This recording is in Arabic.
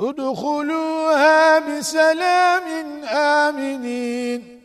ادخلوها بسلام آمنين.